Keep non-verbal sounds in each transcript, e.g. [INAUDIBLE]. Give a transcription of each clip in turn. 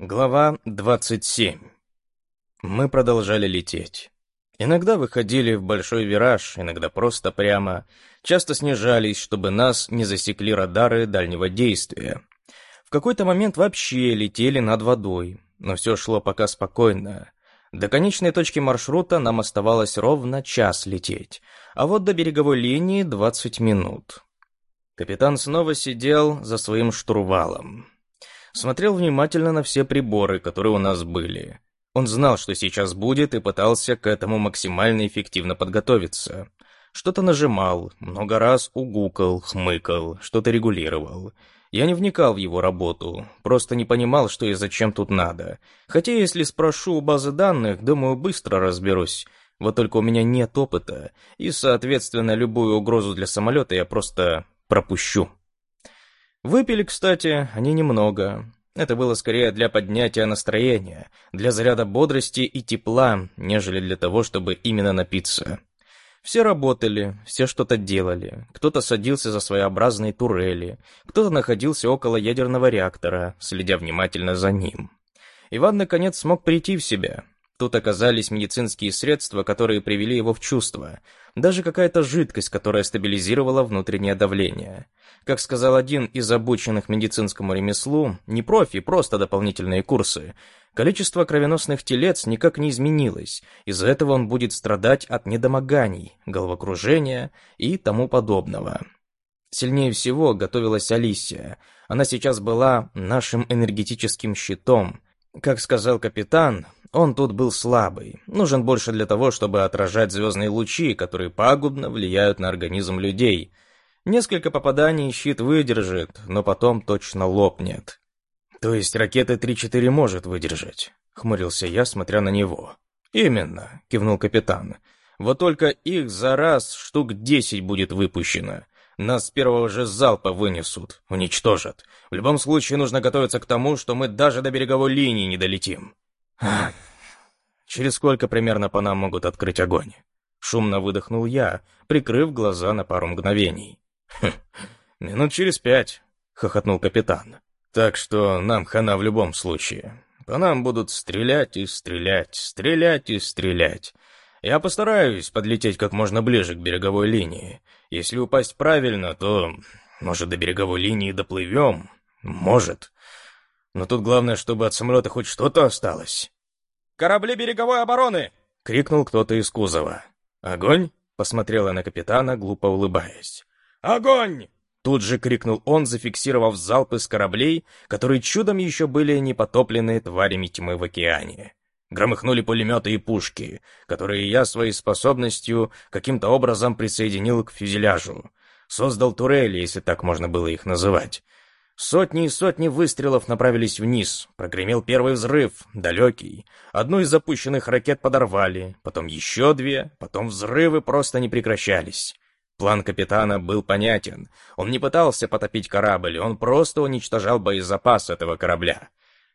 Глава 27. Мы продолжали лететь. Иногда выходили в большой вираж, иногда просто прямо. Часто снижались, чтобы нас не засекли радары дальнего действия. В какой-то момент вообще летели над водой, но все шло пока спокойно. До конечной точки маршрута нам оставалось ровно час лететь, а вот до береговой линии 20 минут. Капитан снова сидел за своим штурвалом смотрел внимательно на все приборы, которые у нас были. Он знал, что сейчас будет, и пытался к этому максимально эффективно подготовиться. Что-то нажимал, много раз угукал, хмыкал, что-то регулировал. Я не вникал в его работу, просто не понимал, что и зачем тут надо. Хотя, если спрошу у базы данных, думаю, быстро разберусь. Вот только у меня нет опыта, и, соответственно, любую угрозу для самолета я просто пропущу. Выпили, кстати, они немного. Это было скорее для поднятия настроения, для заряда бодрости и тепла, нежели для того, чтобы именно напиться. Все работали, все что-то делали. Кто-то садился за своеобразные турели, кто-то находился около ядерного реактора, следя внимательно за ним. Иван наконец смог прийти в себя. Тут оказались медицинские средства, которые привели его в чувство. Даже какая-то жидкость, которая стабилизировала внутреннее давление. Как сказал один из обученных медицинскому ремеслу, не профи, просто дополнительные курсы, количество кровеносных телец никак не изменилось, из-за этого он будет страдать от недомоганий, головокружения и тому подобного. Сильнее всего готовилась Алисия. Она сейчас была нашим энергетическим щитом. Как сказал капитан, он тут был слабый, нужен больше для того, чтобы отражать звездные лучи, которые пагубно влияют на организм людей. Несколько попаданий щит выдержит, но потом точно лопнет. То есть ракеты 3-4 может выдержать, хмурился я, смотря на него. Именно, кивнул капитан. Вот только их за раз штук 10 будет выпущено. Нас с первого же залпа вынесут, уничтожат. В любом случае нужно готовиться к тому, что мы даже до береговой линии не долетим. Через сколько примерно по нам могут открыть огонь? Шумно выдохнул я, прикрыв глаза на пару мгновений. «Хм, минут через пять, хохотнул капитан. Так что нам хана в любом случае. По нам будут стрелять и стрелять, стрелять и стрелять. Я постараюсь подлететь как можно ближе к береговой линии. Если упасть правильно, то, может, до береговой линии доплывем? Может. Но тут главное, чтобы от самолета хоть что-то осталось. «Корабли береговой обороны!» — крикнул кто-то из кузова. «Огонь?» — посмотрела на капитана, глупо улыбаясь. «Огонь!» Тут же крикнул он, зафиксировав залпы с кораблей, которые чудом еще были не потоплены тварями тьмы в океане. Громыхнули пулеметы и пушки, которые я своей способностью каким-то образом присоединил к фюзеляжу. Создал турели, если так можно было их называть, Сотни и сотни выстрелов направились вниз. Прогремел первый взрыв, далекий. Одну из запущенных ракет подорвали, потом еще две, потом взрывы просто не прекращались. План капитана был понятен. Он не пытался потопить корабль, он просто уничтожал боезапас этого корабля.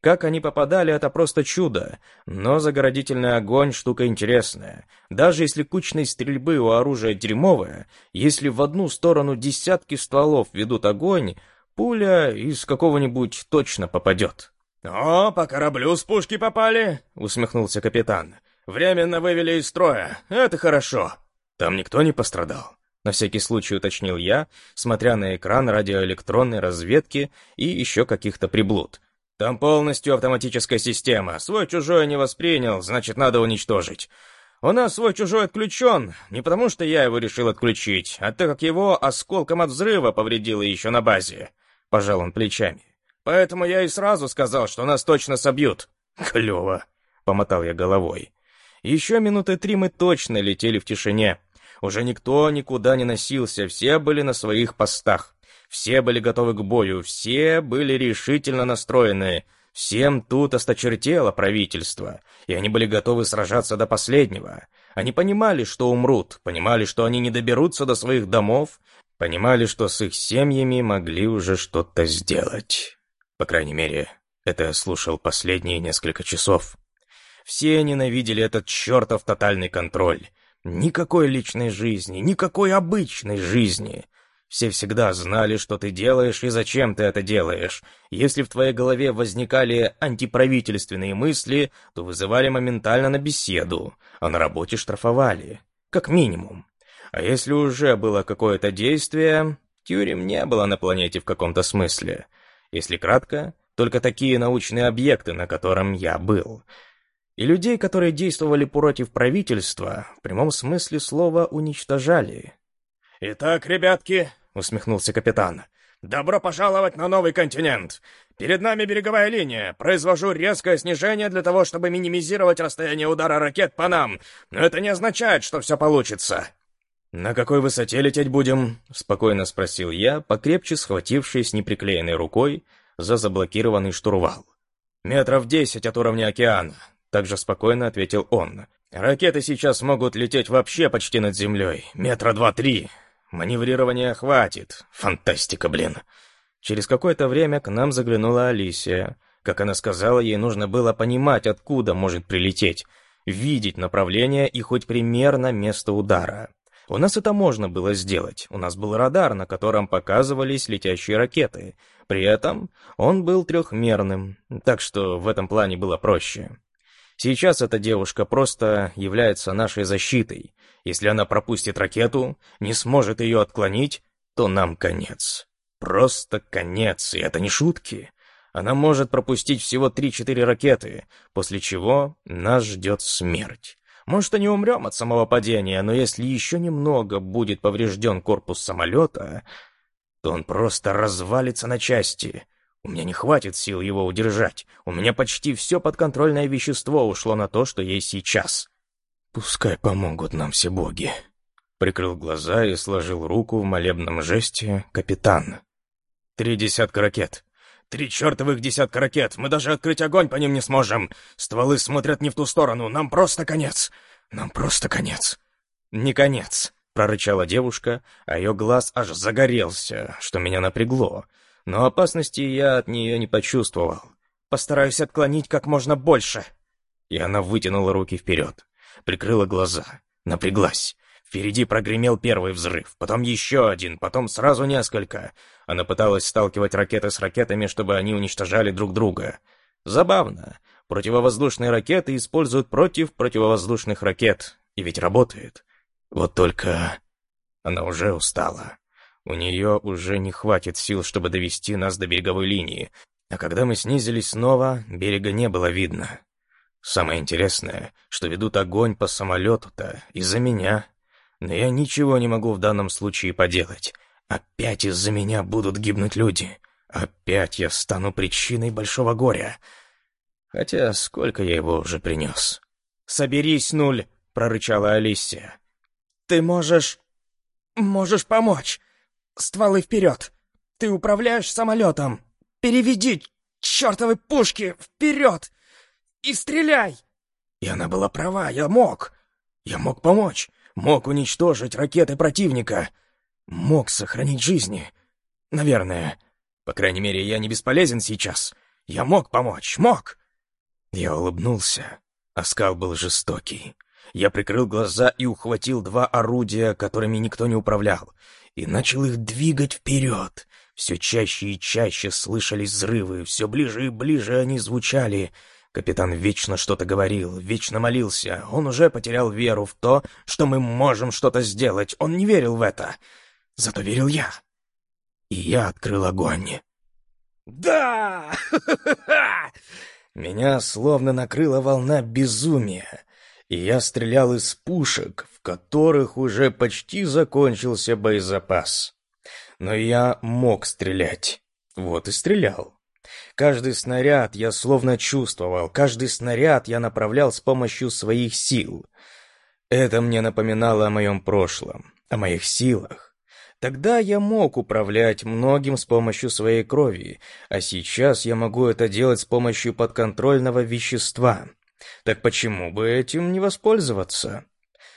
Как они попадали, это просто чудо. Но загородительный огонь — штука интересная. Даже если кучной стрельбы у оружия дерьмовая, если в одну сторону десятки стволов ведут огонь, Пуля из какого-нибудь точно попадет. «О, по кораблю с пушки попали!» — усмехнулся капитан. «Временно вывели из строя. Это хорошо. Там никто не пострадал?» На всякий случай уточнил я, смотря на экран радиоэлектронной разведки и еще каких-то приблуд. «Там полностью автоматическая система. Свой-чужой не воспринял, значит, надо уничтожить. У нас свой-чужой отключен, не потому что я его решил отключить, а так как его осколком от взрыва повредило еще на базе пожал он плечами. «Поэтому я и сразу сказал, что нас точно собьют». «Клево», — помотал я головой. Еще минуты три мы точно летели в тишине. Уже никто никуда не носился, все были на своих постах. Все были готовы к бою, все были решительно настроены. Всем тут осточертело правительство, и они были готовы сражаться до последнего. Они понимали, что умрут, понимали, что они не доберутся до своих домов, Понимали, что с их семьями могли уже что-то сделать. По крайней мере, это я слушал последние несколько часов. Все ненавидели этот чертов тотальный контроль. Никакой личной жизни, никакой обычной жизни. Все всегда знали, что ты делаешь и зачем ты это делаешь. Если в твоей голове возникали антиправительственные мысли, то вызывали моментально на беседу, а на работе штрафовали. Как минимум. А если уже было какое-то действие, тюрем не было на планете в каком-то смысле. Если кратко, только такие научные объекты, на котором я был. И людей, которые действовали против правительства, в прямом смысле слова уничтожали. «Итак, ребятки», — усмехнулся капитан, — «добро пожаловать на новый континент. Перед нами береговая линия. Произвожу резкое снижение для того, чтобы минимизировать расстояние удара ракет по нам. Но это не означает, что все получится». «На какой высоте лететь будем?» — спокойно спросил я, покрепче схватившись неприклеенной рукой за заблокированный штурвал. «Метров десять от уровня океана», — также спокойно ответил он. «Ракеты сейчас могут лететь вообще почти над землей. Метра два-три. Маневрирования хватит. Фантастика, блин». Через какое-то время к нам заглянула Алисия. Как она сказала, ей нужно было понимать, откуда может прилететь, видеть направление и хоть примерно место удара. У нас это можно было сделать. У нас был радар, на котором показывались летящие ракеты. При этом он был трехмерным, так что в этом плане было проще. Сейчас эта девушка просто является нашей защитой. Если она пропустит ракету, не сможет ее отклонить, то нам конец. Просто конец, и это не шутки. Она может пропустить всего 3-4 ракеты, после чего нас ждет смерть. Может, и не умрем от самого падения, но если еще немного будет поврежден корпус самолета, то он просто развалится на части. У меня не хватит сил его удержать. У меня почти все подконтрольное вещество ушло на то, что есть сейчас. Пускай помогут нам все боги. Прикрыл глаза и сложил руку в молебном жесте капитан. Три десятка ракет. Три чертовых десятка ракет. Мы даже открыть огонь по ним не сможем. Стволы смотрят не в ту сторону. Нам просто конец. Нам просто конец. Не конец, прорычала девушка, а ее глаз аж загорелся, что меня напрягло. Но опасности я от нее не почувствовал. Постараюсь отклонить как можно больше. И она вытянула руки вперед, прикрыла глаза, напряглась. Впереди прогремел первый взрыв, потом еще один, потом сразу несколько. Она пыталась сталкивать ракеты с ракетами, чтобы они уничтожали друг друга. Забавно. Противовоздушные ракеты используют против противовоздушных ракет. И ведь работает. Вот только... Она уже устала. У нее уже не хватит сил, чтобы довести нас до береговой линии. А когда мы снизились снова, берега не было видно. Самое интересное, что ведут огонь по самолету-то из-за меня. Но я ничего не могу в данном случае поделать. Опять из-за меня будут гибнуть люди. Опять я стану причиной большого горя. Хотя сколько я его уже принес? «Соберись, Нуль!» — прорычала Алисия. «Ты можешь... можешь помочь. Стволы вперед. Ты управляешь самолетом. Переведи чертовы пушки вперед и стреляй!» И она была права, я мог. Я мог помочь. Мог уничтожить ракеты противника. Мог сохранить жизни. Наверное. По крайней мере, я не бесполезен сейчас. Я мог помочь, мог. Я улыбнулся. Оскал был жестокий. Я прикрыл глаза и ухватил два орудия, которыми никто не управлял, и начал их двигать вперед. Все чаще и чаще слышались взрывы, все ближе и ближе они звучали — Капитан вечно что-то говорил, вечно молился. Он уже потерял веру в то, что мы можем что-то сделать. Он не верил в это. Зато верил я. И я открыл огонь. «Да!» [LAUGHS] Меня словно накрыла волна безумия, и я стрелял из пушек, в которых уже почти закончился боезапас. Но я мог стрелять. Вот и стрелял. Каждый снаряд я словно чувствовал, каждый снаряд я направлял с помощью своих сил. Это мне напоминало о моем прошлом, о моих силах. Тогда я мог управлять многим с помощью своей крови, а сейчас я могу это делать с помощью подконтрольного вещества. Так почему бы этим не воспользоваться?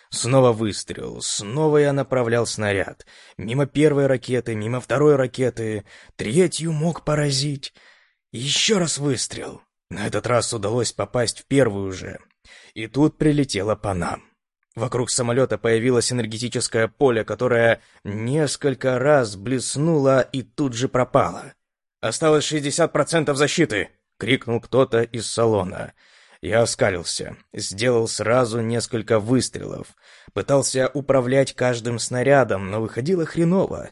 Снова выстрел, снова я направлял снаряд. Мимо первой ракеты, мимо второй ракеты, третью мог поразить. Еще раз выстрел. На этот раз удалось попасть в первую же. И тут прилетело по нам. Вокруг самолета появилось энергетическое поле, которое несколько раз блеснуло и тут же пропало. «Осталось 60% защиты!» — крикнул кто-то из салона. Я оскалился, сделал сразу несколько выстрелов. Пытался управлять каждым снарядом, но выходило хреново.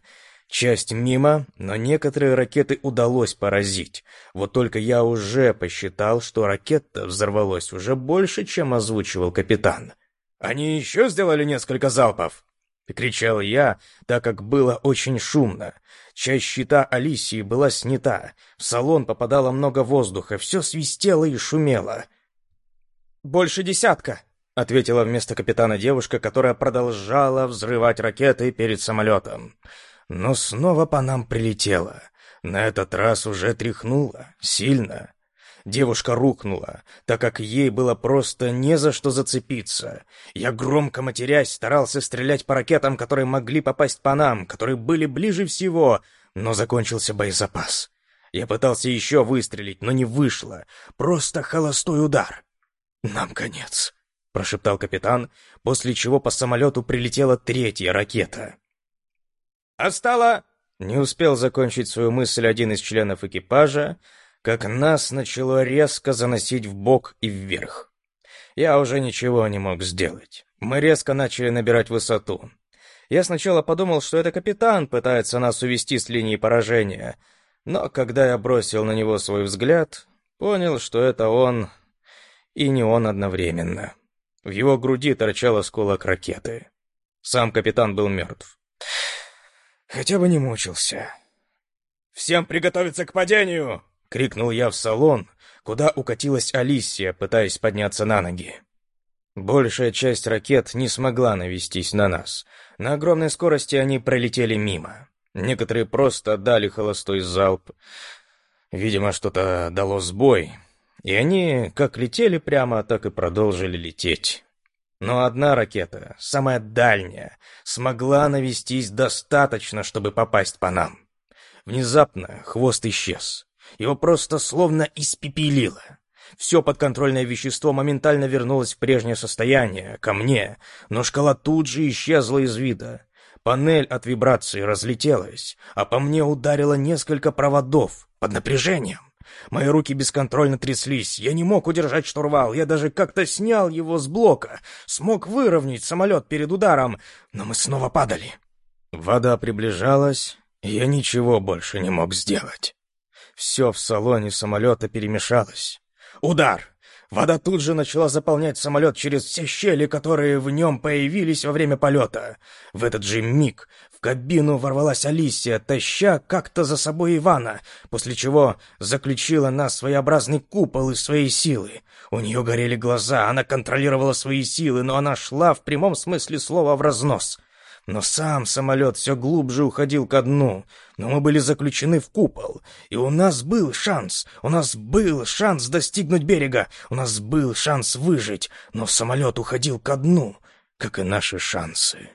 Часть мимо, но некоторые ракеты удалось поразить. Вот только я уже посчитал, что ракета взорвалась уже больше, чем озвучивал капитан. «Они еще сделали несколько залпов?» — кричал я, так как было очень шумно. Часть щита Алисии была снята, в салон попадало много воздуха, все свистело и шумело. «Больше десятка», — ответила вместо капитана девушка, которая продолжала взрывать ракеты перед самолетом. Но снова по нам прилетело. На этот раз уже тряхнуло. Сильно. Девушка рухнула, так как ей было просто не за что зацепиться. Я громко матерясь старался стрелять по ракетам, которые могли попасть по нам, которые были ближе всего, но закончился боезапас. Я пытался еще выстрелить, но не вышло. Просто холостой удар. «Нам конец», — прошептал капитан, после чего по самолету прилетела третья ракета. «Остало...» Не успел закончить свою мысль один из членов экипажа, как нас начало резко заносить в бок и вверх. Я уже ничего не мог сделать. Мы резко начали набирать высоту. Я сначала подумал, что это капитан пытается нас увести с линии поражения, но когда я бросил на него свой взгляд, понял, что это он и не он одновременно. В его груди торчал осколок ракеты. Сам капитан был мертв. Хотя бы не мучился. «Всем приготовиться к падению!» — крикнул я в салон, куда укатилась Алисия, пытаясь подняться на ноги. Большая часть ракет не смогла навестись на нас. На огромной скорости они пролетели мимо. Некоторые просто дали холостой залп. Видимо, что-то дало сбой. И они как летели прямо, так и продолжили лететь. Но одна ракета, самая дальняя, смогла навестись достаточно, чтобы попасть по нам. Внезапно хвост исчез. Его просто словно испепелило. Все подконтрольное вещество моментально вернулось в прежнее состояние, ко мне, но шкала тут же исчезла из вида. Панель от вибрации разлетелась, а по мне ударило несколько проводов под напряжением. Мои руки бесконтрольно тряслись, я не мог удержать штурвал, я даже как-то снял его с блока, смог выровнять самолет перед ударом, но мы снова падали. Вода приближалась, и я ничего больше не мог сделать. Все в салоне самолета перемешалось. Удар! Вода тут же начала заполнять самолет через все щели, которые в нем появились во время полета. В этот же миг в кабину ворвалась Алисия, таща как-то за собой Ивана, после чего заключила нас своеобразный купол из своей силы. У нее горели глаза, она контролировала свои силы, но она шла в прямом смысле слова в разнос. Но сам самолет все глубже уходил ко дну. Но мы были заключены в купол. И у нас был шанс. У нас был шанс достигнуть берега. У нас был шанс выжить. Но самолет уходил ко дну, как и наши шансы.